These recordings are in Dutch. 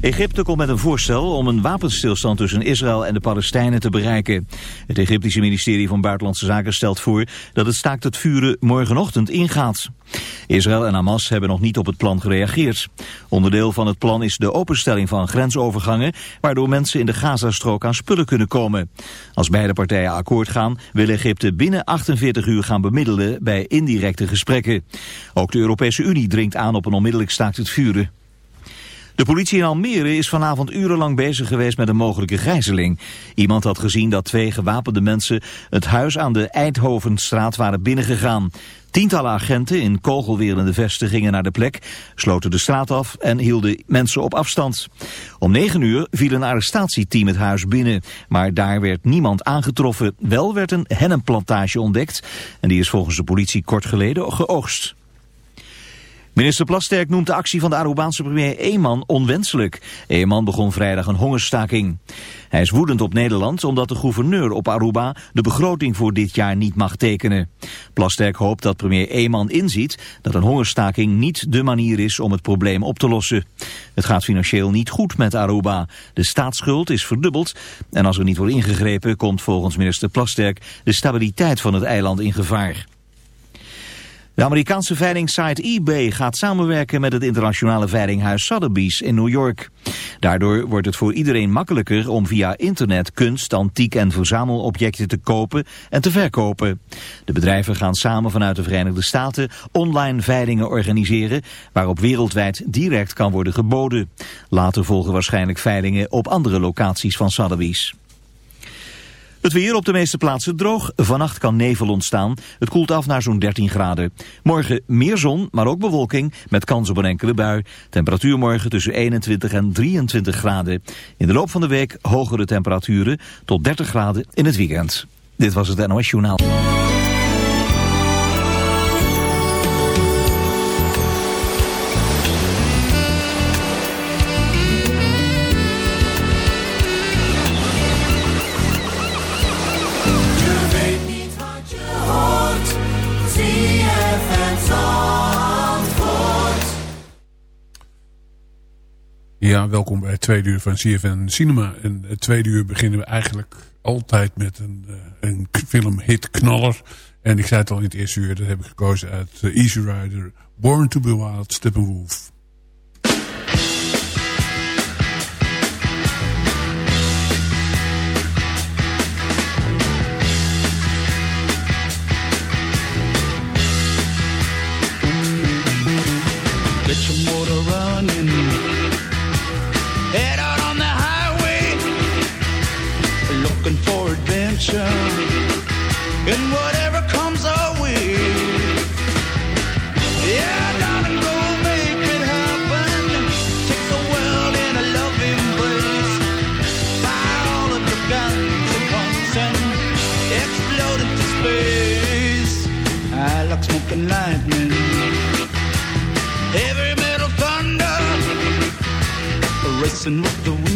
Egypte komt met een voorstel om een wapenstilstand tussen Israël en de Palestijnen te bereiken. Het Egyptische ministerie van Buitenlandse Zaken stelt voor dat het staakt het vuren morgenochtend ingaat. Israël en Hamas hebben nog niet op het plan gereageerd. Onderdeel van het plan is de openstelling van grensovergangen... waardoor mensen in de Gazastrook aan spullen kunnen komen. Als beide partijen akkoord gaan... wil Egypte binnen 48 uur gaan bemiddelen bij indirecte gesprekken. Ook de Europese Unie dringt aan op een onmiddellijk staakt het vuren. De politie in Almere is vanavond urenlang bezig geweest met een mogelijke gijzeling. Iemand had gezien dat twee gewapende mensen het huis aan de Eindhovenstraat waren binnengegaan. Tientallen agenten in kogelwerende vesten gingen naar de plek, sloten de straat af en hielden mensen op afstand. Om negen uur viel een arrestatieteam het huis binnen, maar daar werd niemand aangetroffen. Wel werd een hennenplantage ontdekt en die is volgens de politie kort geleden geoogst. Minister Plasterk noemt de actie van de Arubaanse premier Eeman onwenselijk. Eeman begon vrijdag een hongerstaking. Hij is woedend op Nederland omdat de gouverneur op Aruba de begroting voor dit jaar niet mag tekenen. Plasterk hoopt dat premier Eeman inziet dat een hongerstaking niet de manier is om het probleem op te lossen. Het gaat financieel niet goed met Aruba. De staatsschuld is verdubbeld en als er niet wordt ingegrepen komt volgens minister Plasterk de stabiliteit van het eiland in gevaar. De Amerikaanse veilingsite eBay gaat samenwerken met het internationale veilinghuis Sotheby's in New York. Daardoor wordt het voor iedereen makkelijker om via internet kunst, antiek en verzamelobjecten te kopen en te verkopen. De bedrijven gaan samen vanuit de Verenigde Staten online veilingen organiseren waarop wereldwijd direct kan worden geboden. Later volgen waarschijnlijk veilingen op andere locaties van Sotheby's. Het weer op de meeste plaatsen droog. Vannacht kan nevel ontstaan. Het koelt af naar zo'n 13 graden. Morgen meer zon, maar ook bewolking met kans op een enkele bui. Temperatuur morgen tussen 21 en 23 graden. In de loop van de week hogere temperaturen tot 30 graden in het weekend. Dit was het NOS Journaal. Welkom bij het tweede uur van CFN Cinema. En het tweede uur beginnen we eigenlijk altijd met een, uh, een filmhit knaller. En ik zei het al in het eerste uur, dat heb ik gekozen uit uh, Easy Rider, Born to be Wild, Steppenwolf. Get your motor running. Adventure. And whatever comes our way. Yeah, darling, go make it happen. Take the world in a love embrace. Fire all of your guns at once and explode into space. I like smoking lightning. Heavy metal thunder Racing with the wind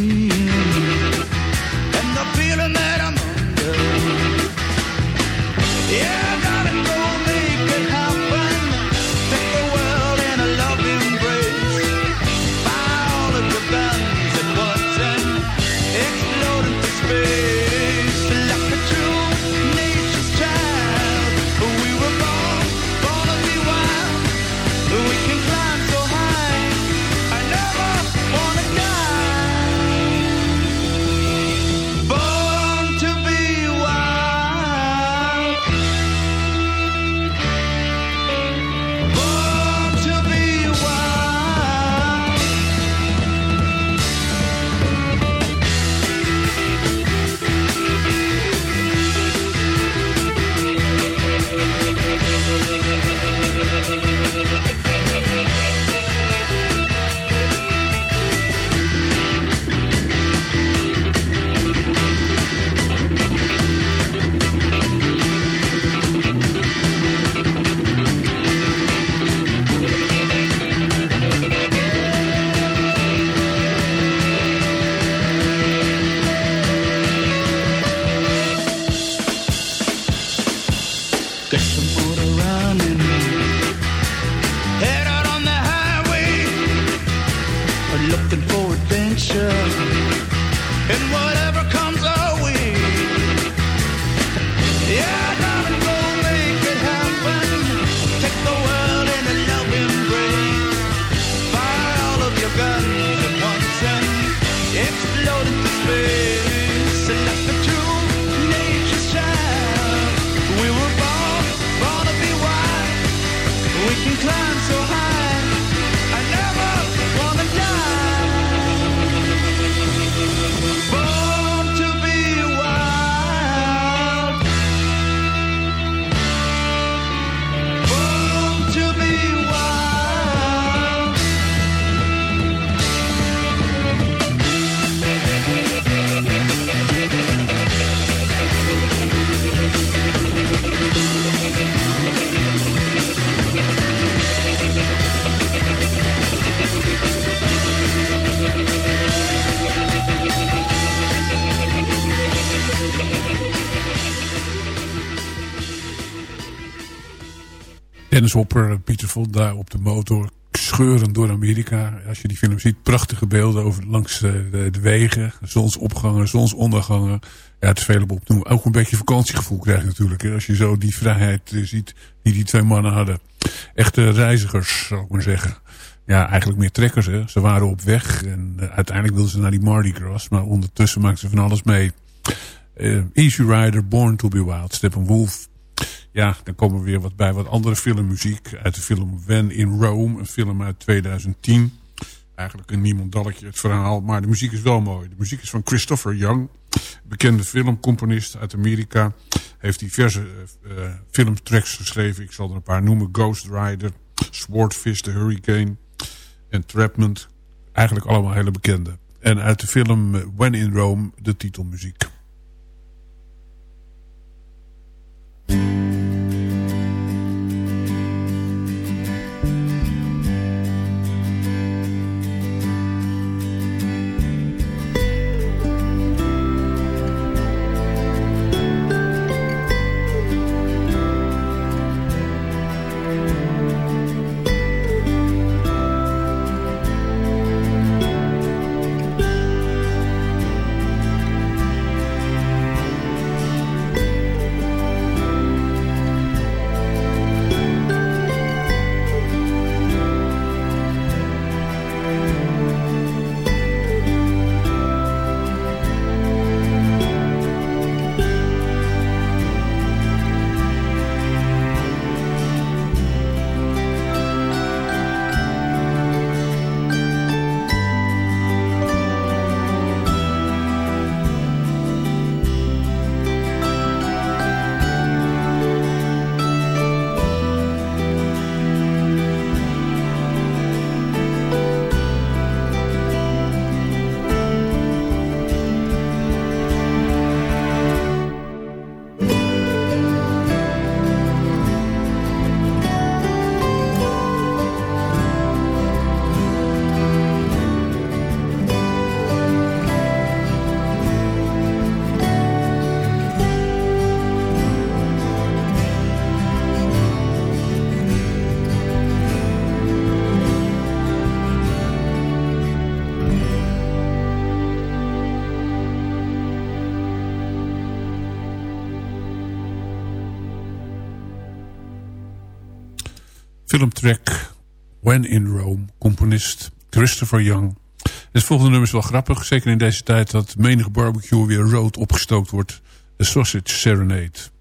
Dennis Hopper, Pieter Fonda op de motor scheurend door Amerika. Als je die film ziet, prachtige beelden over langs de, de wegen. Zonsopgangen, zonsondergangen. Ja, het is veel op noemen. Ook een beetje vakantiegevoel krijg je natuurlijk. Hè, als je zo die vrijheid eh, ziet die die twee mannen hadden. Echte reizigers, zou ik maar zeggen. Ja, eigenlijk meer trekkers. Ze waren op weg en uh, uiteindelijk wilden ze naar die Mardi Gras. Maar ondertussen maakten ze van alles mee. Easy Rider, Born to be Wild, Steppenwolf. Ja, dan komen we weer wat bij wat andere filmmuziek. Uit de film When in Rome, een film uit 2010. Eigenlijk een niemandalletje het verhaal, maar de muziek is wel mooi. De muziek is van Christopher Young, bekende filmcomponist uit Amerika. Heeft diverse uh, filmtracks geschreven. Ik zal er een paar noemen. Ghost Rider, Swordfish, The Hurricane, Entrapment. Eigenlijk allemaal hele bekende. En uit de film When in Rome de titelmuziek. Filmtrack When in Rome, componist Christopher Young. Het volgende nummer is wel grappig, zeker in deze tijd dat menig barbecue weer rood opgestookt wordt. The Sausage Serenade.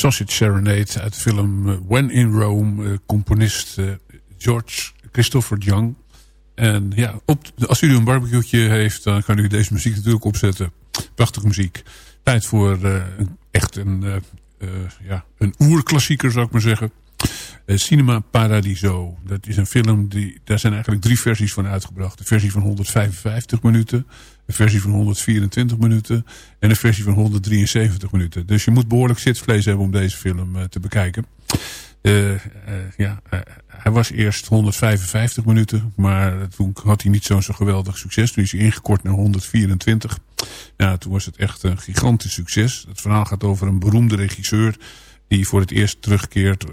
Sausage Serenade uit de film eh, When in Rome. eh, componist eh, George Christopher Young. En ja, op, als u een barbecue heeft, dan kan u deze muziek natuurlijk opzetten. Prachtige muziek. Tijd voor echt een, ja, een oerklassieker, zou ik maar zeggen. Cinema Paradiso. Dat is een film, die, daar zijn eigenlijk drie versies van uitgebracht. De versie van 155 minuten, een versie van 124 minuten en een versie van 173 minuten. Dus je moet behoorlijk zitvlees hebben om deze film eh, te bekijken. Eh, eh, ja, hij was eerst 155 minuten, maar toen had hij niet zo'n zo geweldig succes. Toen is hij ingekort naar 124. Ja, toen was het echt een gigantisch succes. Het verhaal gaat over een beroemde regisseur die voor het eerst terugkeert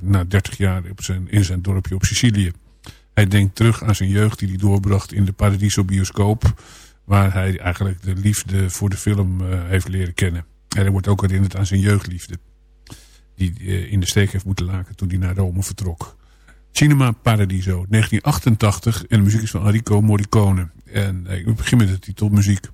na 30 jaar op zijn, in zijn dorpje op Sicilië. Hij denkt terug aan zijn jeugd die hij doorbracht in de Paradiso bioscoop, waar hij eigenlijk de liefde voor de film eh, heeft leren kennen. En hij wordt ook herinnerd aan zijn jeugdliefde die eh, in de steek heeft moeten laten toen hij naar Rome vertrok. Cinema Paradiso, 1988. En de muziek is van Enrico Morricone. En eh, ik begin met de titelmuziek.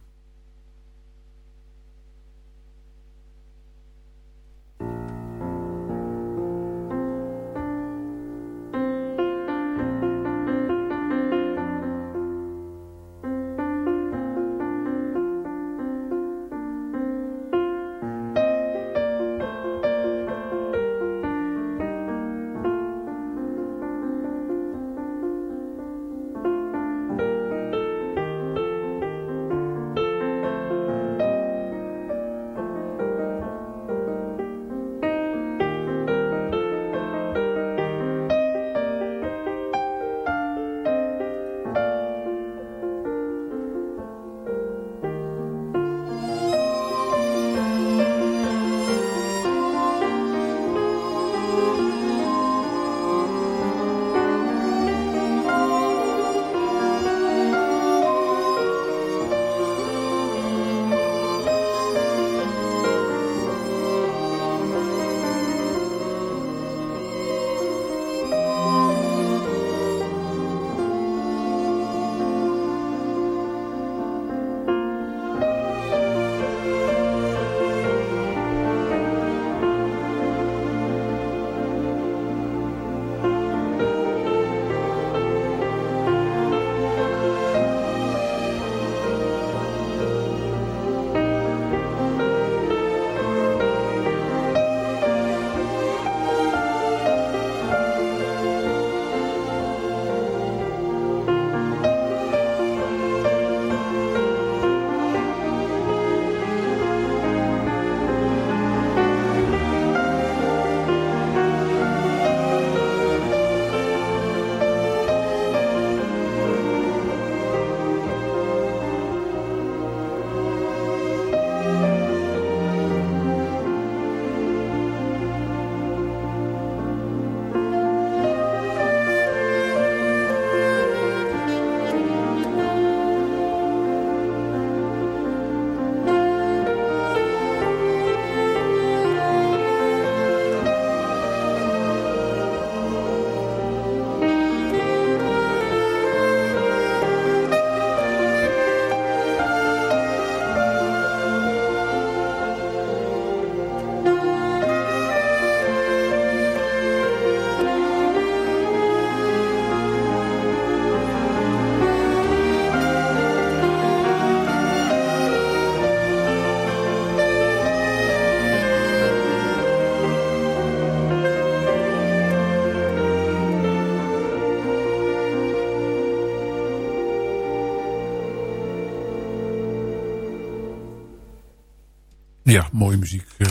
Ja, mooie muziek. Eh,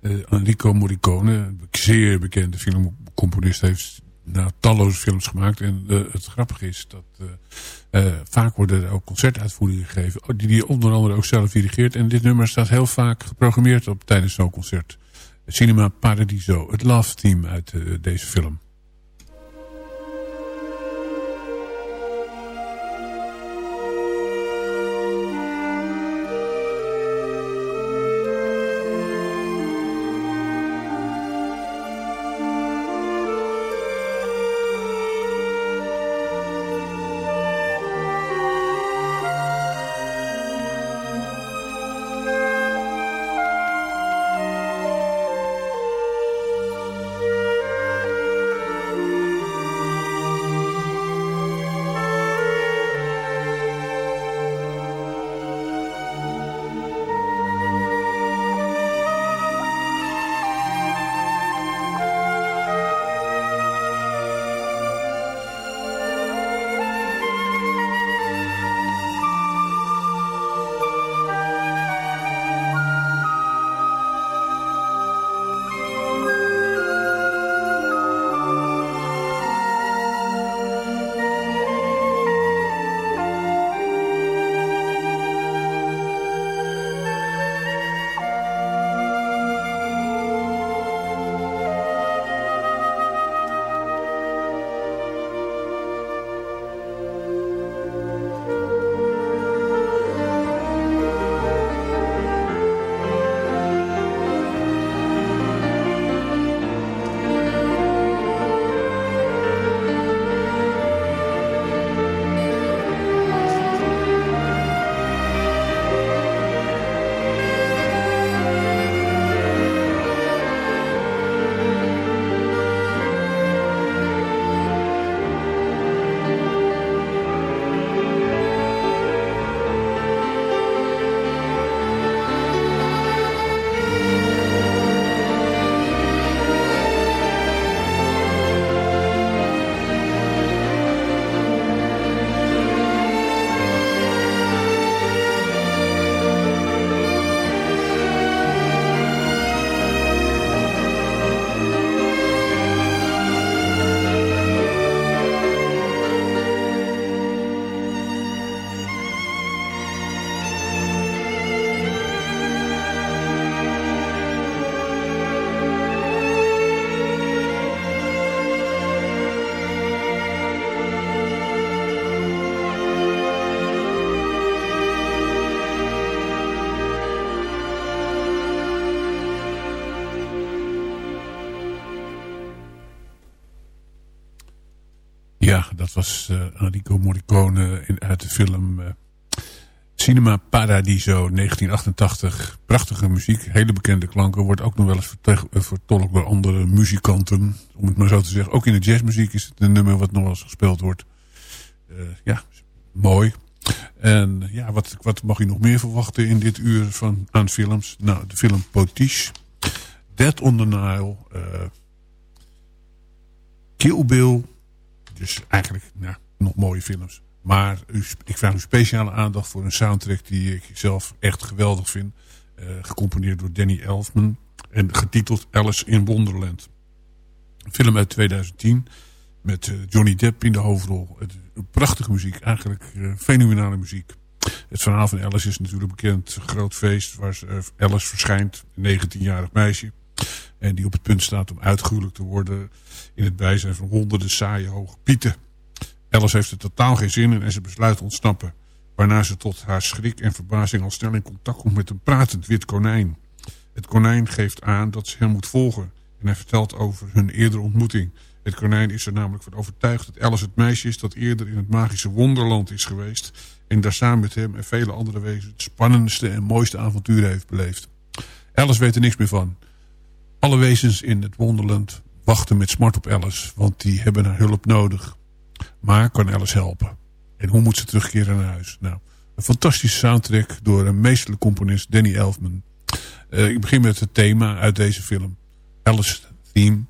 eh, Enrico Morricone, een zeer bekende filmcomponist, heeft talloze films gemaakt. En eh, het grappige is dat eh, eh, vaak worden er ook concertuitvoeringen gegeven. oh, Die hij onder andere ook zelf dirigeert. En dit nummer staat heel vaak geprogrammeerd op tijdens zo'n concert. Cinema Paradiso, het love theme uit eh, deze film. Dat was uh, Enrico Morricone in, uit de film uh, Cinema Paradiso 1988. Prachtige muziek, hele bekende klanken. Wordt ook nog wel eens vertolkt door andere muzikanten. Om het maar zo te zeggen. Ook in de jazzmuziek is het een nummer wat nog wel eens gespeeld wordt. Ja, mooi. En ja, wat, wat mag je nog meer verwachten in dit uur van, aan films? Nou, de film Potiche. Dead on the Nile. Kill Bill. Dus eigenlijk nog mooie films. Maar ik vraag u speciale aandacht voor een soundtrack die ik zelf echt geweldig vind. Uh, gecomponeerd door Danny Elfman. En getiteld Alice in Wonderland. Een film uit 2010. Met uh, Johnny Depp in de hoofdrol. Het, prachtige muziek. Eigenlijk uh, fenomenale muziek. Het verhaal van Alice is natuurlijk bekend. Groot feest waar Alice verschijnt. Een 19-jarig meisje. En die op het punt staat om uitgehuwelijk te worden in het bijzijn van honderden saaie hoge pieten. Alice heeft er totaal geen zin in en ze besluit ontsnappen. Waarna ze tot haar schrik en verbazing al snel in contact komt met een pratend wit konijn. Het konijn geeft aan dat ze hem moet volgen. En hij vertelt over hun eerdere ontmoeting. Het konijn is er namelijk van overtuigd dat Alice het meisje is dat eerder in het magische wonderland is geweest. En daar samen met hem en vele andere wezens het spannendste en mooiste avontuur heeft beleefd. Alice weet er niks meer van. Alle wezens in het wonderland wachten met smart op Alice, want die hebben haar hulp nodig. Maar kan Alice helpen? En hoe moet ze terugkeren naar huis? Nou, een fantastische soundtrack door een meesterlijk componist Danny Elfman. Uh, ik begin met het thema uit deze film. Alice Theme.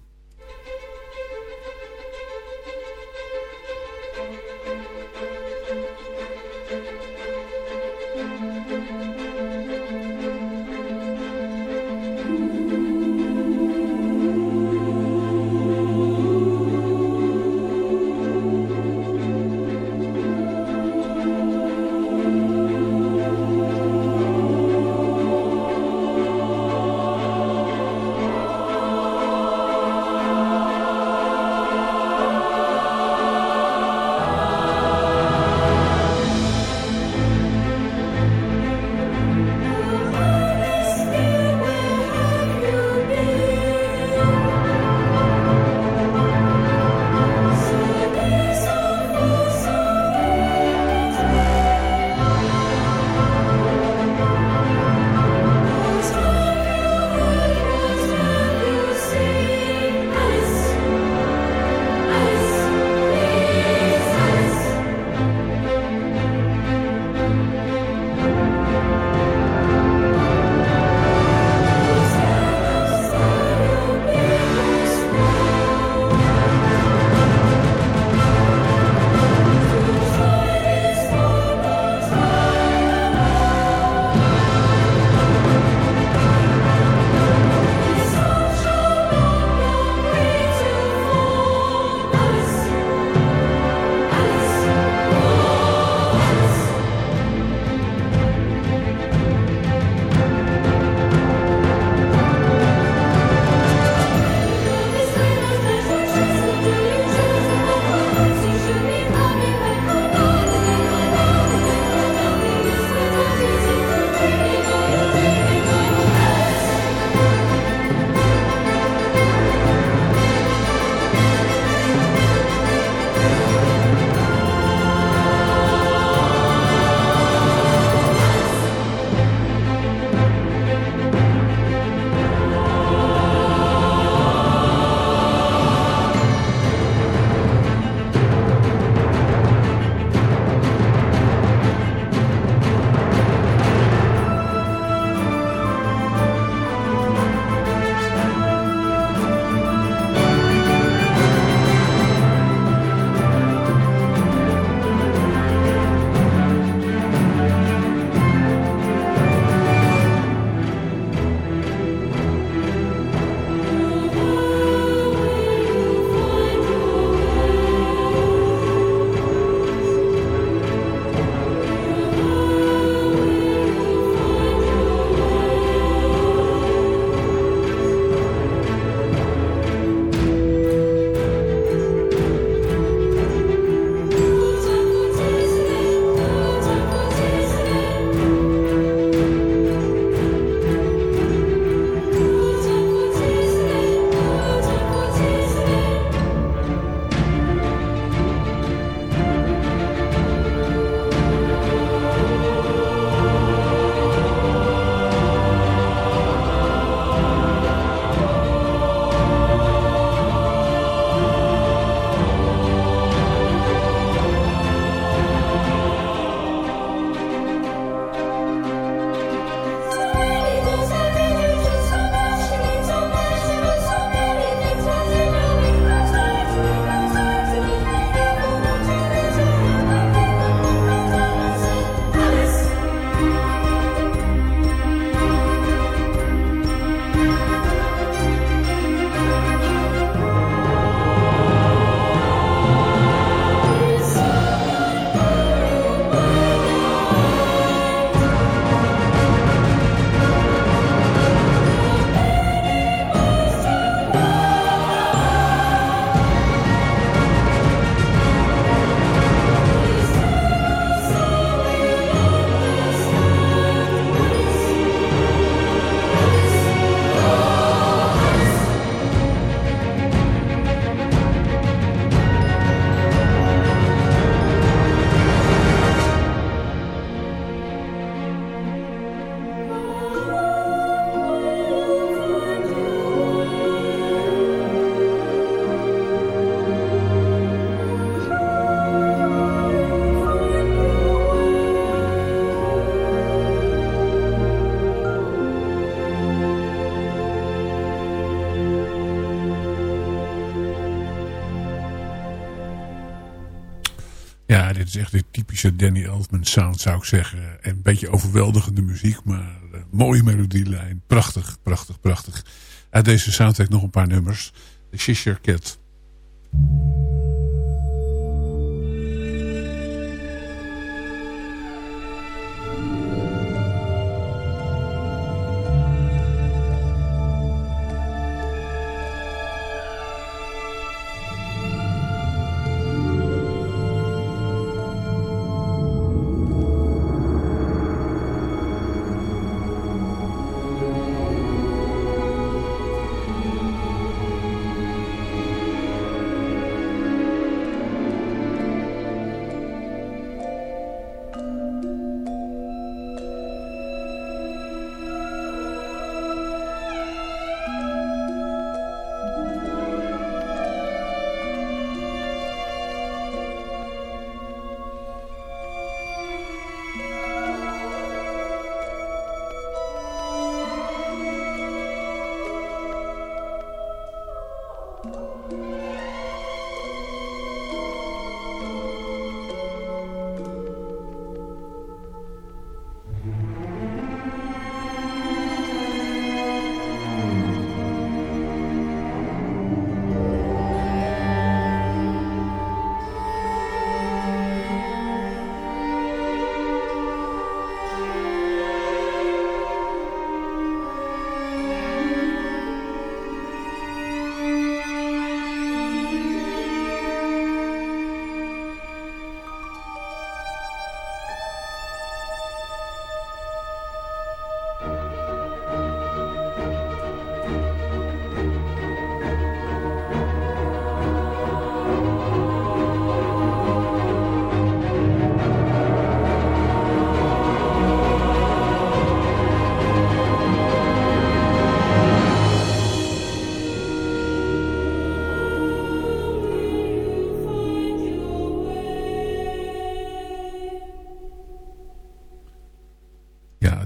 Dit is echt de typische Danny Elfman sound zou ik zeggen. En een beetje overweldigende muziek, maar uh, mooie melodielijn. Prachtig, prachtig, prachtig. Uit deze soundtrack nog een paar nummers. The Cheshire Cat.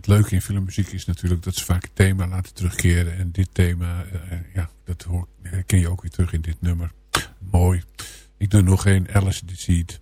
Leuke in filmmuziek is natuurlijk dat ze vaak het thema laten terugkeren. En dit thema, uh, ja, dat hoor, ken je ook weer terug in dit nummer. Mooi. Ik doe nog geen Alice Deceit. muziek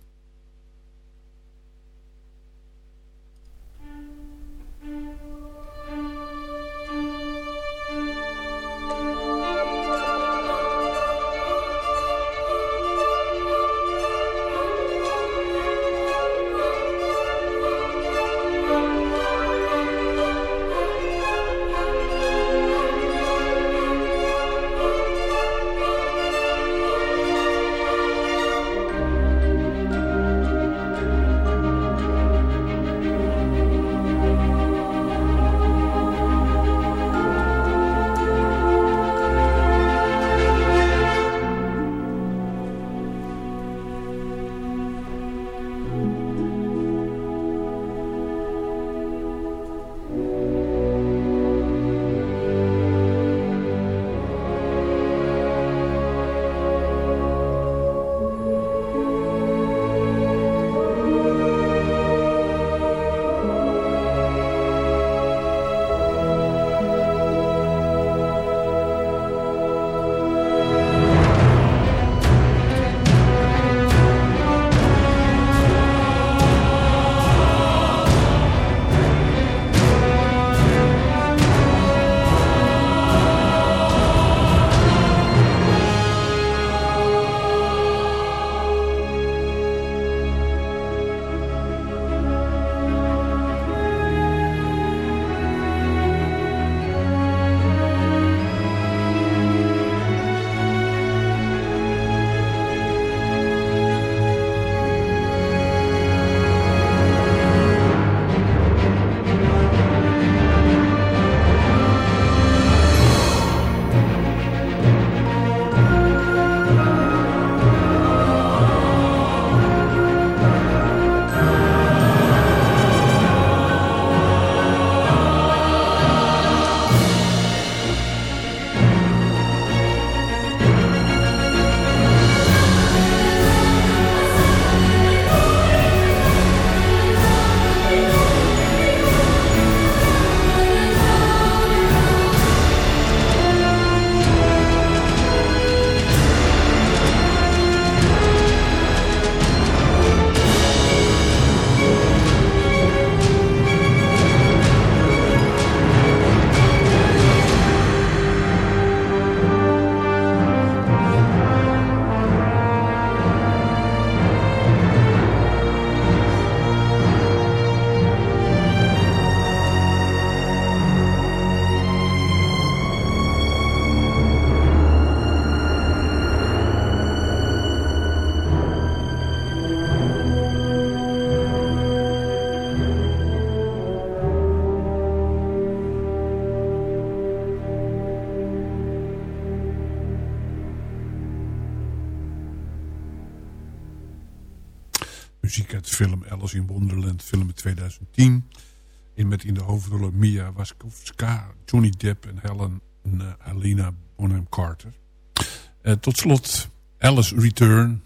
In Wonderland, film uit 2010. In, met in de hoofdrollen Mia Wasikowska, Johnny Depp en Helen uh, Helena Bonham Carter. Uh, tot slot Alice Return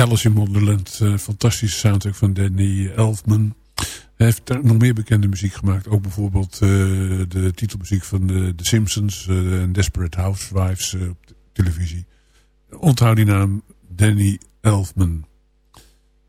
Alice in Wonderland. Uh, fantastische soundtrack van Danny Elfman. Hij heeft nog meer bekende muziek gemaakt. Ook bijvoorbeeld uh, de titelmuziek van The, The Simpsons en Desperate Housewives op televisie. Onthoud die naam Danny Elfman.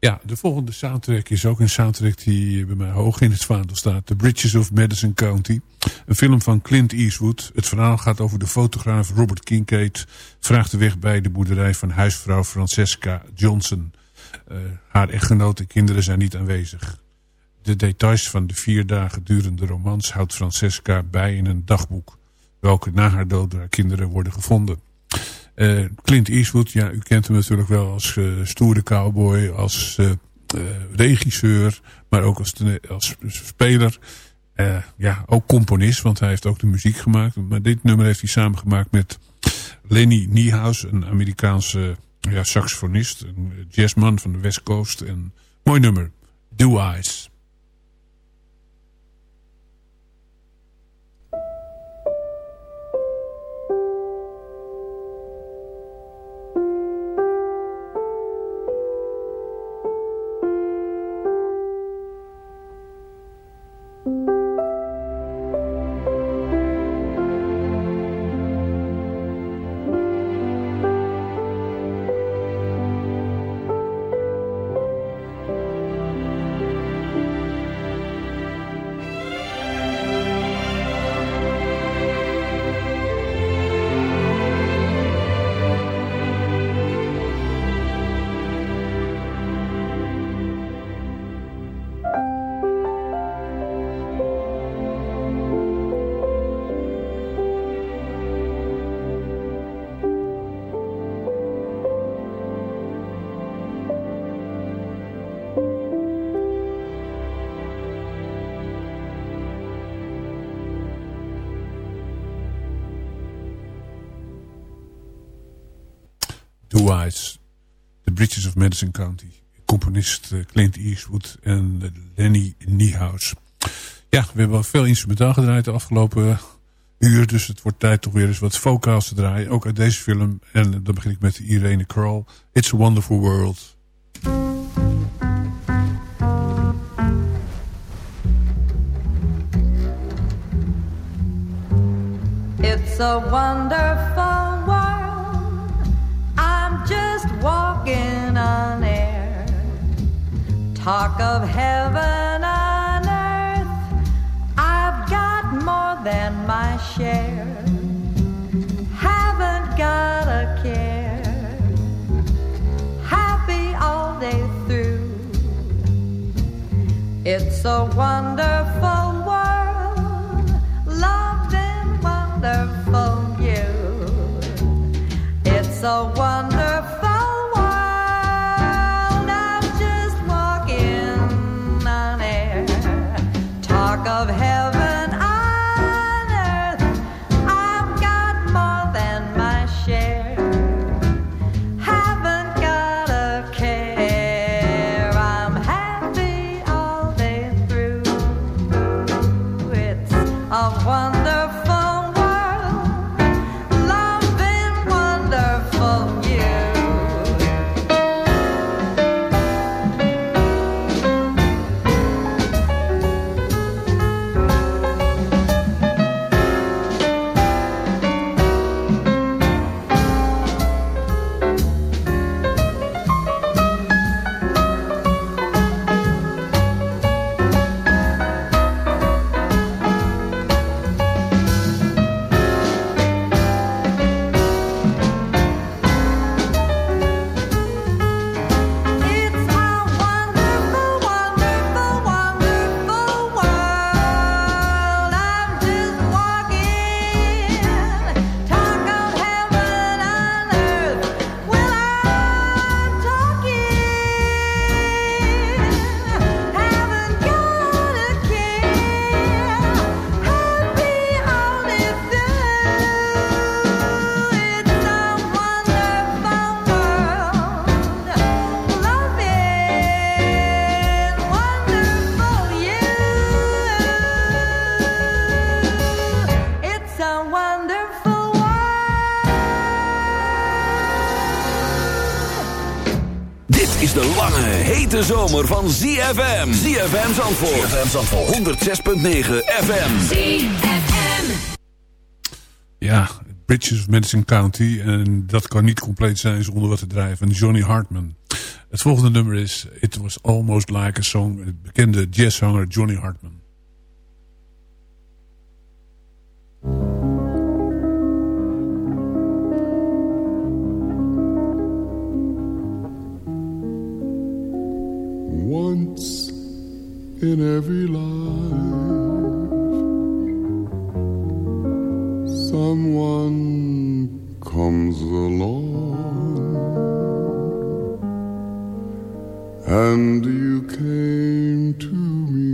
Ja, de volgende soundtrack is ook een soundtrack die bij mij hoog in het vaandel staat. The Bridges of Madison County. Een film van Clint Eastwood. Het verhaal gaat over de fotograaf Robert Kincaid. Vraagt de weg bij de boerderij van huisvrouw Francesca Johnson. Uh, haar echtgenoot en kinderen zijn niet aanwezig. De details van de vier dagen durende romans houdt Francesca bij in een dagboek. Welke na haar dood door haar kinderen worden gevonden. Uh, Clint Eastwood, ja, u kent hem natuurlijk wel als uh, stoere cowboy, als uh, regisseur, maar ook als, als speler. ja, ook componist, want hij heeft ook de muziek gemaakt. Maar dit nummer heeft hij samengemaakt met Lenny Niehaus, een Amerikaanse ja, saxofonist, een jazzman van de West Coast. En mooi nummer, Do Eyes. County. Componist eh, Clint Eastwood en Lenny Niehaus. Ja, we hebben al veel instrumentaal gedraaid de afgelopen uur. Dus het wordt tijd toch weer eens wat vocals te draaien. Ook uit deze film. En dan begin ik met Irene Kroll. It's a Wonderful World. It's a wonderful Talk of heaven on earth. I've got more than my share. Haven't got a care. Happy all day through. It's a wonderful world, loved and wonderful you. It's a wonderful hete zomer van ZFM. ZFM Zandvoort. ZFM Zandvoort. 106.9 FM. Ja, Bridges of Madison County. En dat kan niet compleet zijn zonder wat te draaien van Johnny Hartman. Het volgende nummer is It Was Almost Like a Song. Het bekende jazzzanger Johnny Hartman. Once in every life, someone comes along, and you came to me.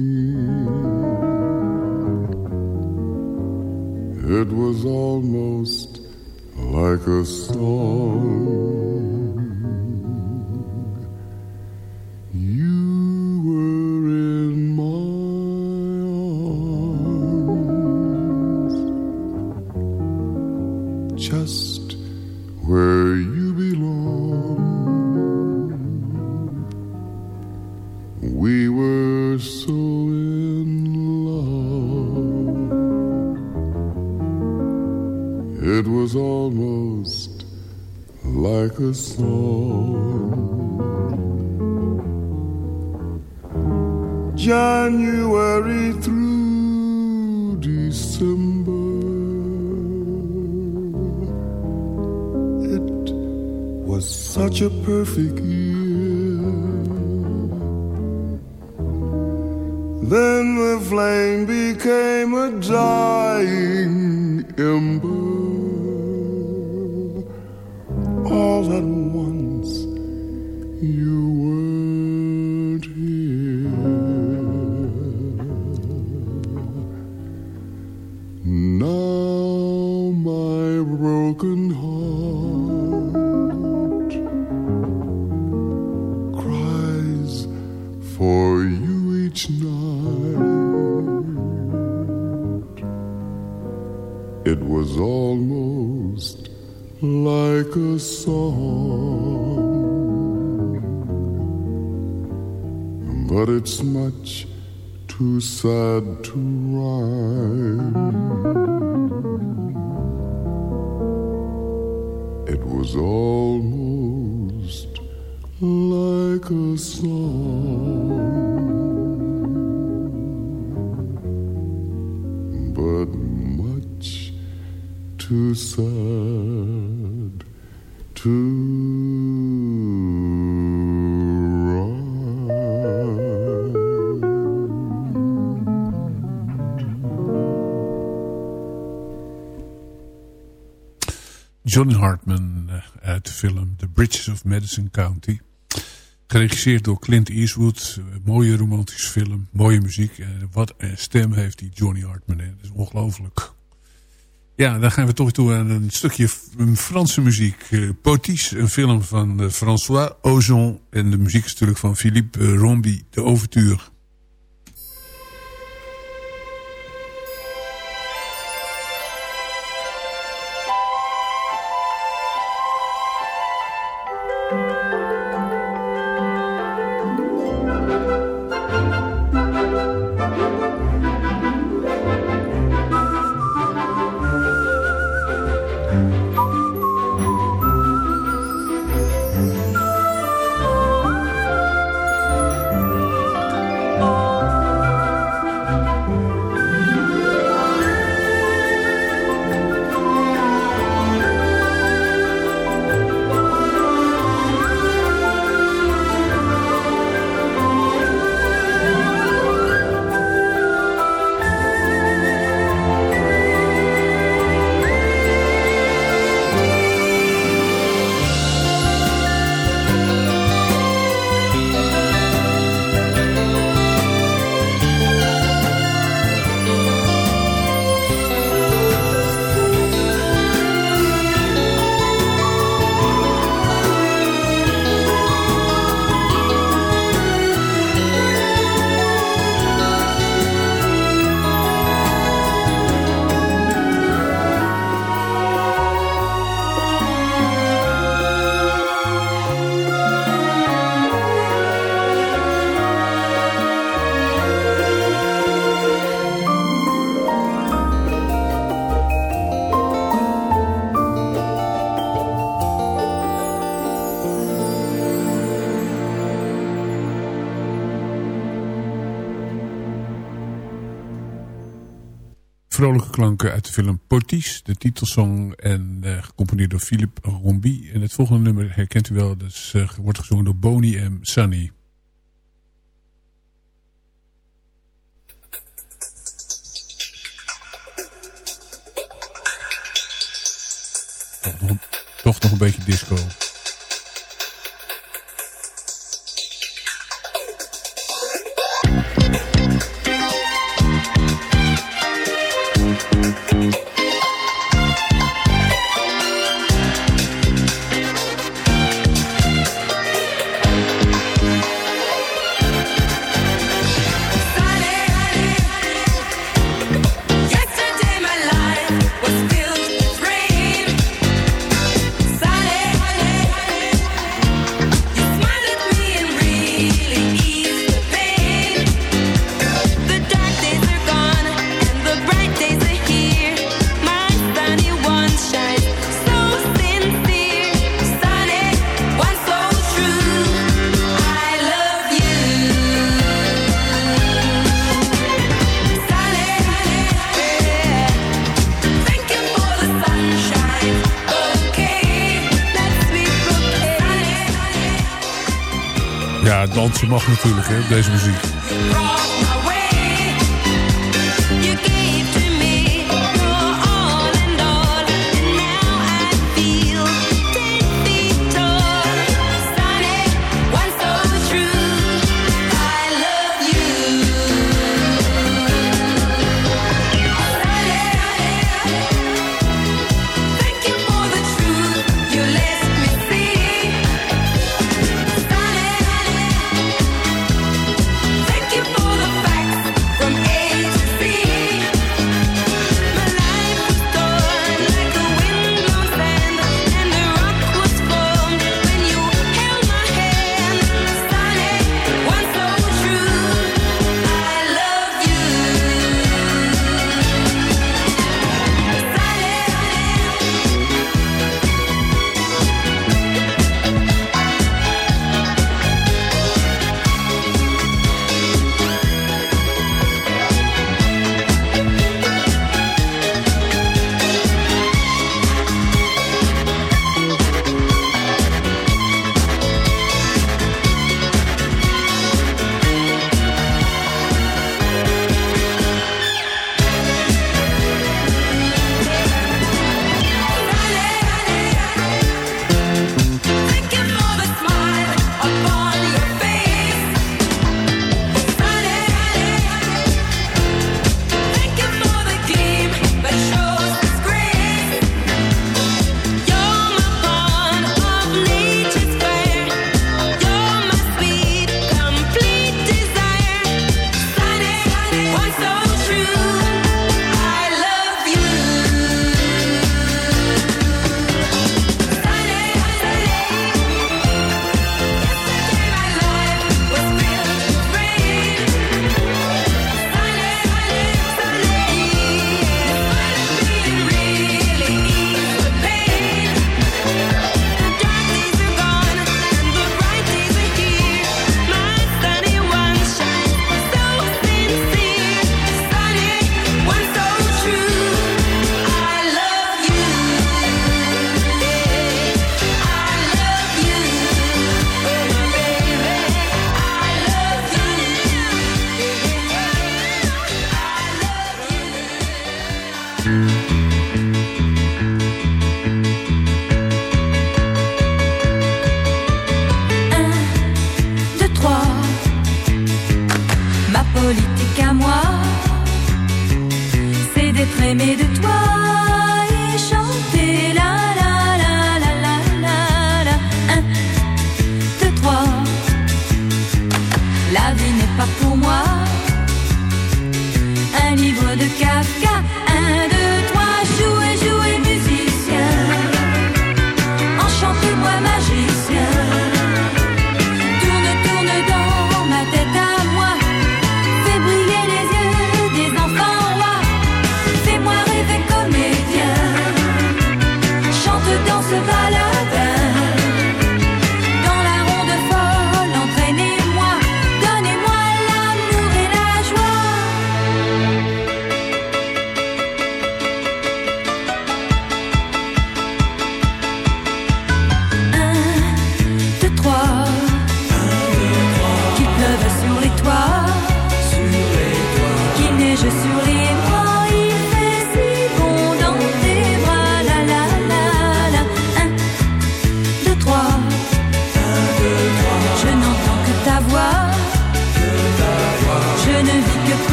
It was almost like a song. Like a song. January through December. It was such a perfect sad to Johnny Hartman eh, uit de film The Bridges of Madison County. Geregisseerd door Clint Eastwood. Eh, Mooie romantische film, mooie muziek. En wat een stem heeft die Johnny Hartman. hè. Dat is ongelooflijk. Ja, dan gaan we toch toe aan een stukje Franse muziek. Eh, Potis, een film van eh, François Ozon. En de muziek is natuurlijk van Philippe eh, Rombi, de overture. Vrolijke klanken uit de film Potis, de titelsong en eh, gecomponeerd door Philippe Rombi. En het volgende nummer herkent u wel, is, eh, wordt gezongen door Boney M. Sunny. Toch nog een beetje disco. Natuurlijk hè, deze muziek.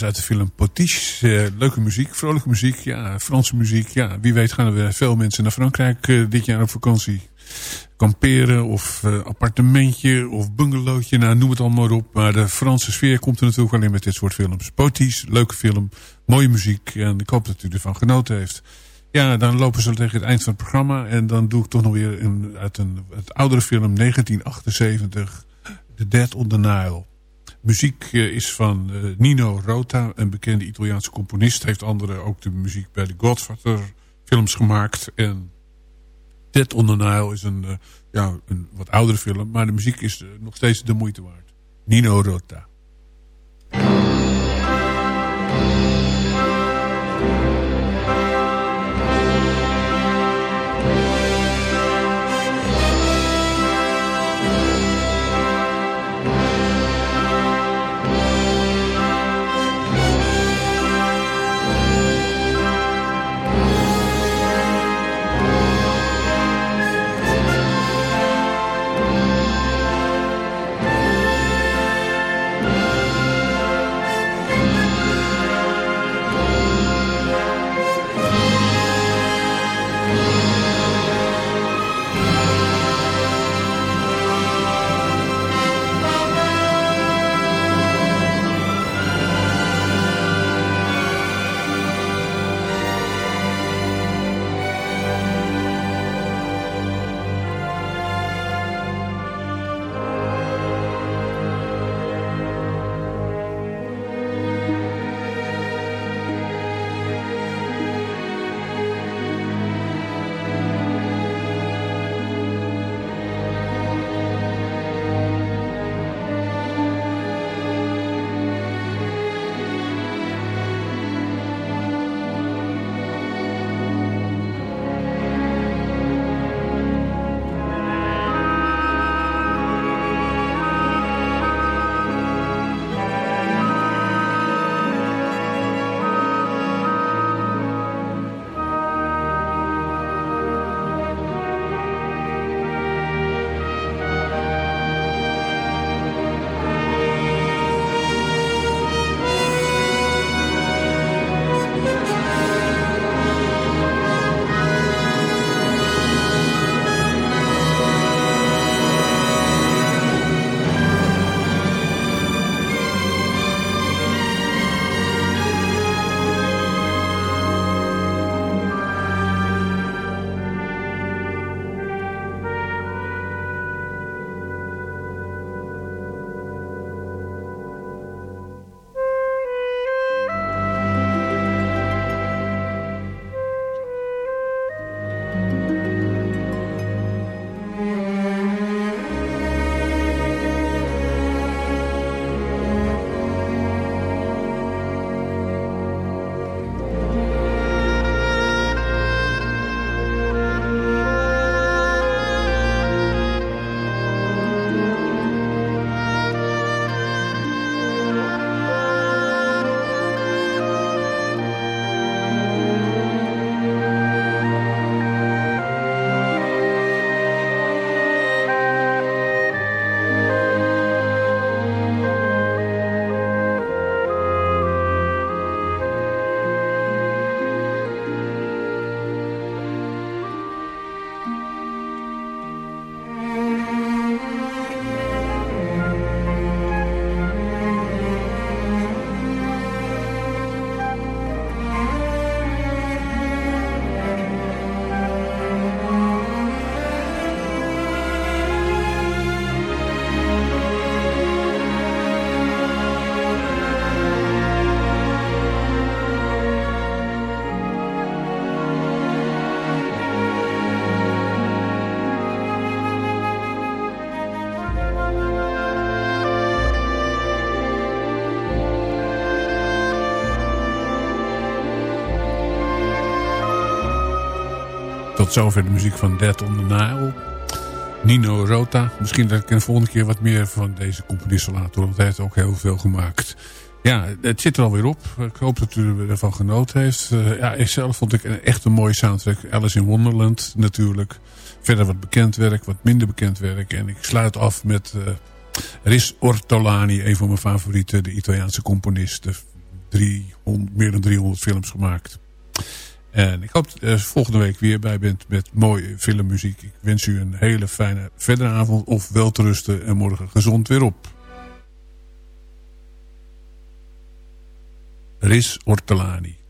Was uit de film Potiche. Eh, leuke muziek, vrolijke muziek. Ja, Franse muziek. Ja, wie weet gaan er veel mensen naar Frankrijk eh, dit jaar op vakantie. Kamperen of eh, appartementje of bungalowtje. Nou, noem het allemaal maar op. Maar de Franse sfeer komt er natuurlijk alleen met dit soort films. Potiche, leuke film, mooie muziek. En ik hoop dat u ervan genoten heeft. Ja, dan lopen ze tegen het eind van het programma. En dan doe ik toch nog weer een, uit een het oudere film 1978. The Dead on the Nile. Muziek eh, is van eh, Nino Rota, een bekende Italiaanse componist. Heeft andere ook de muziek bij de Godfather films gemaakt. En Dead on the Nile is een, eh, ja, een wat oudere film. Maar de muziek is nog steeds de moeite waard. Nino Rota. Tot zover de muziek van Dead on the Nile. Nino Rota. Misschien dat ik de volgende keer wat meer van deze componist zal laten. Want hij heeft ook heel veel gemaakt. Ja, het zit er alweer op. Ik hoop dat u ervan genoten heeft. Uh, ja, ik zelf vond ik een, echt een mooie soundtrack. Alice in Wonderland natuurlijk. Verder wat bekend werk, wat minder bekend werk. En ik sluit af met uh, Ortolani, een van mijn favorieten. De Italiaanse componist. 300, meer dan 300 films gemaakt. En ik hoop dat u volgende week weer bij bent met mooie filmmuziek. Ik wens u een hele fijne verdere avond of rusten en morgen gezond weer op. Riz Ortolani.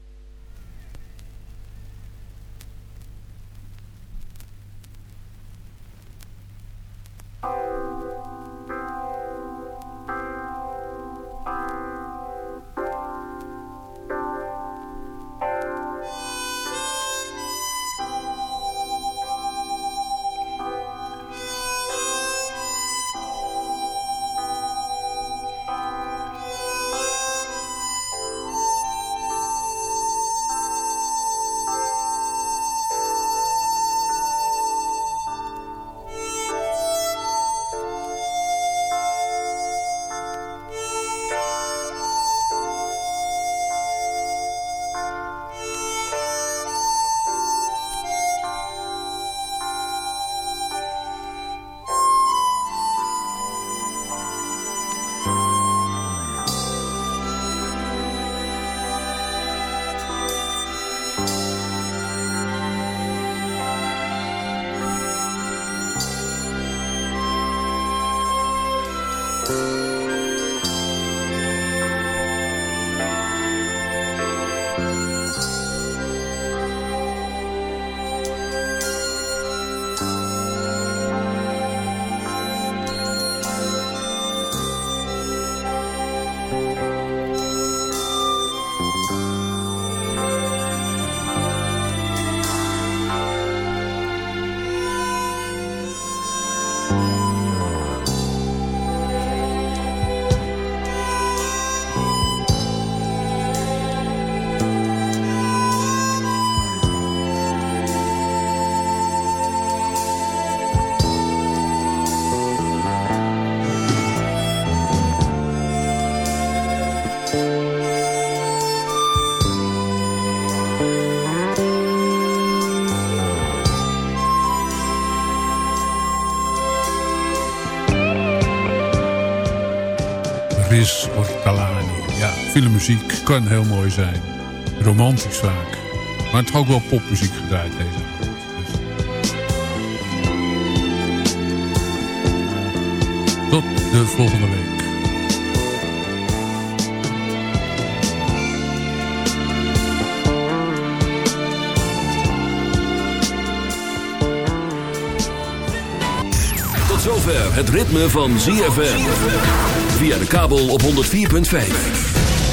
Filmmuziek kan heel mooi zijn. Romantisch vaak. Maar het is ook wel popmuziek gedraaid deze. Tot de volgende week. Tot zover het ritme van ZFM. Via de kabel op 104.5.